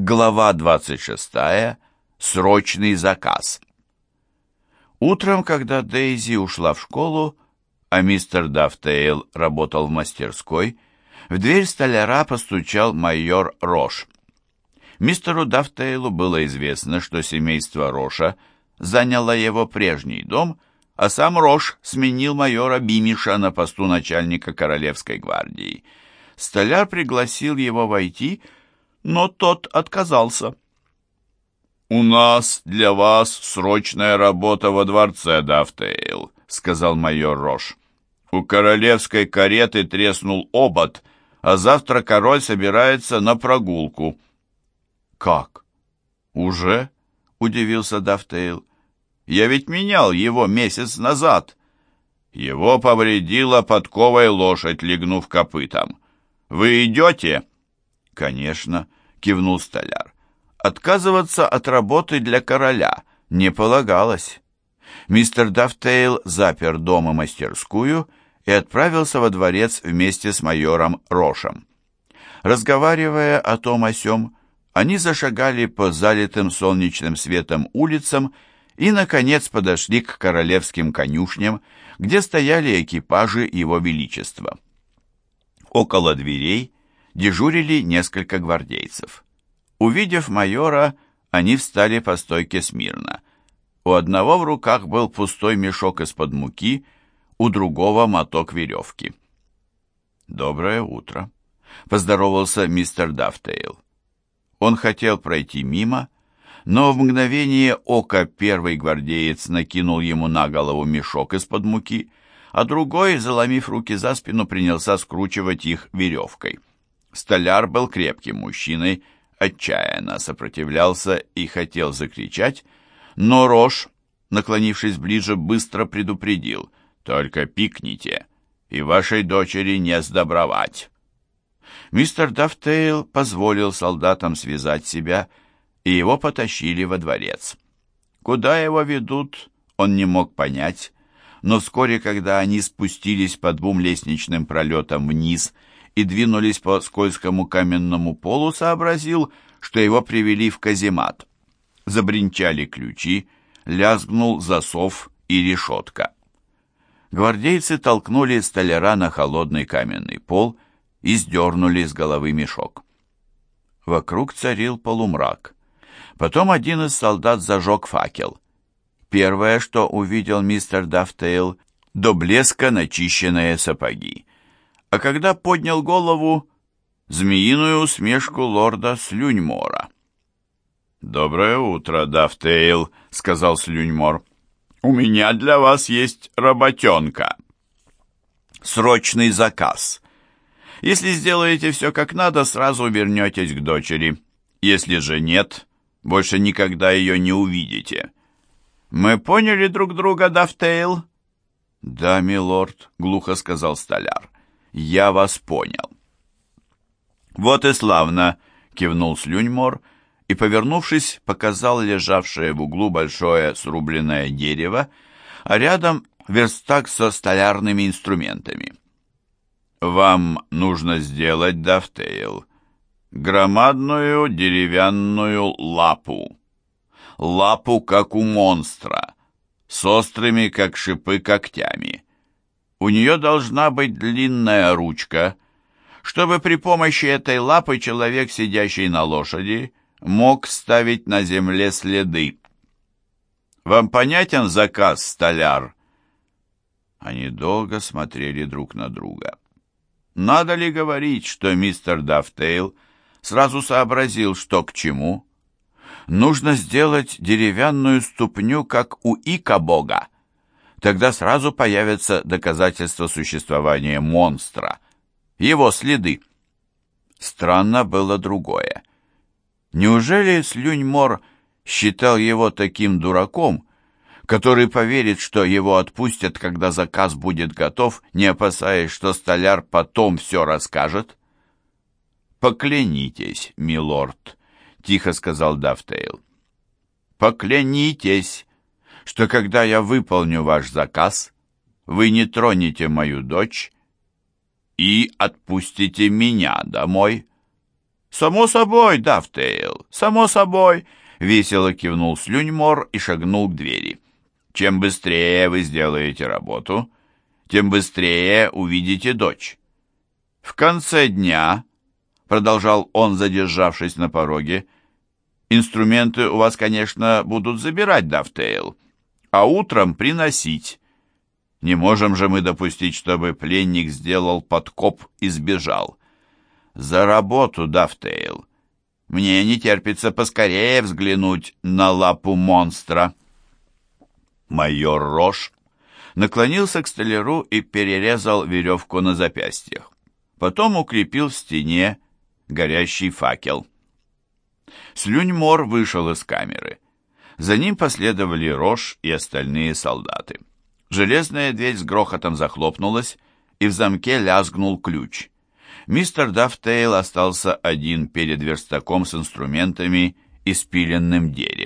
Глава 26. Срочный заказ. Утром, когда Дейзи ушла в школу, а мистер Дафтейл работал в мастерской, в дверь столяра постучал майор Рош. Мистеру Дафтейлу было известно, что семейство Роша заняло его прежний дом, а сам Рош сменил майора Бимиша на посту начальника Королевской гвардии. Столяр пригласил его войти и, но тот отказался. «У нас для вас срочная работа во дворце, Дафтейл», — сказал майор Рош. «У королевской кареты треснул обод, а завтра король собирается на прогулку». «Как? Уже?» — удивился Дафтейл. «Я ведь менял его месяц назад». Его повредила подковой лошадь, легнув копытом. «Вы идете?» «Конечно», — кивнул столяр. «Отказываться от работы для короля не полагалось». Мистер Дафтейл запер дом и мастерскую и отправился во дворец вместе с майором Рошем. Разговаривая о том о сём, они зашагали по залитым солнечным светом улицам и, наконец, подошли к королевским конюшням, где стояли экипажи его величества. Около дверей дежурили несколько гвардейцев. Увидев майора, они встали по стойке смирно. У одного в руках был пустой мешок из-под муки, у другого моток веревки. «Доброе утро», — поздоровался мистер Дафтейл. Он хотел пройти мимо, но в мгновение ока первый гвардеец накинул ему на голову мешок из-под муки, а другой, заломив руки за спину, принялся скручивать их веревкой. Столяр был крепким мужчиной, отчаянно сопротивлялся и хотел закричать, но Рош, наклонившись ближе, быстро предупредил «Только пикните, и вашей дочери не сдобровать». Мистер Дафтейл позволил солдатам связать себя, и его потащили во дворец. Куда его ведут, он не мог понять, но вскоре, когда они спустились по двум лестничным пролетам вниз и двинулись по скользкому каменному полу, сообразил, что его привели в каземат. Забринчали ключи, лязгнул засов и решетка. Гвардейцы толкнули столяра на холодный каменный пол и сдернули с головы мешок. Вокруг царил полумрак. Потом один из солдат зажег факел. Первое, что увидел мистер Дафтейл, до блеска начищенные сапоги а когда поднял голову, змеиную усмешку лорда Слюньмора. «Доброе утро, Дафтейл», — сказал Слюньмор. «У меня для вас есть работенка». «Срочный заказ. Если сделаете все как надо, сразу вернетесь к дочери. Если же нет, больше никогда ее не увидите». «Мы поняли друг друга, Дафтейл?» «Да, милорд», — глухо сказал столяр. «Я вас понял». «Вот и славно!» — кивнул Слюньмор и, повернувшись, показал лежавшее в углу большое срубленное дерево, а рядом верстак со столярными инструментами. «Вам нужно сделать, Дафтейл, громадную деревянную лапу. Лапу, как у монстра, с острыми, как шипы, когтями. У нее должна быть длинная ручка, чтобы при помощи этой лапы человек, сидящий на лошади, мог ставить на земле следы. Вам понятен заказ, столяр? Они долго смотрели друг на друга. Надо ли говорить, что мистер Дафтейл сразу сообразил, что к чему? Нужно сделать деревянную ступню, как у Ика-бога тогда сразу появятся доказательства существования монстра, его следы. Странно было другое. Неужели Слюньмор считал его таким дураком, который поверит, что его отпустят, когда заказ будет готов, не опасаясь, что столяр потом все расскажет? «Поклянитесь, милорд», — тихо сказал Дафтейл. «Поклянитесь, что когда я выполню ваш заказ, вы не тронете мою дочь и отпустите меня домой. «Само собой, Дафтейл, само собой!» Весело кивнул Слюньмор и шагнул к двери. «Чем быстрее вы сделаете работу, тем быстрее увидите дочь. В конце дня, — продолжал он, задержавшись на пороге, — инструменты у вас, конечно, будут забирать, Дафтейл, а утром приносить. Не можем же мы допустить, чтобы пленник сделал подкоп и сбежал. За работу, Дафтейл. Мне не терпится поскорее взглянуть на лапу монстра. Майор Рош наклонился к столяру и перерезал веревку на запястьях. Потом укрепил в стене горящий факел. Слюньмор вышел из камеры. За ним последовали Рош и остальные солдаты. Железная дверь с грохотом захлопнулась, и в замке лязгнул ключ. Мистер Дафтейл остался один перед верстаком с инструментами и спиленным деревом.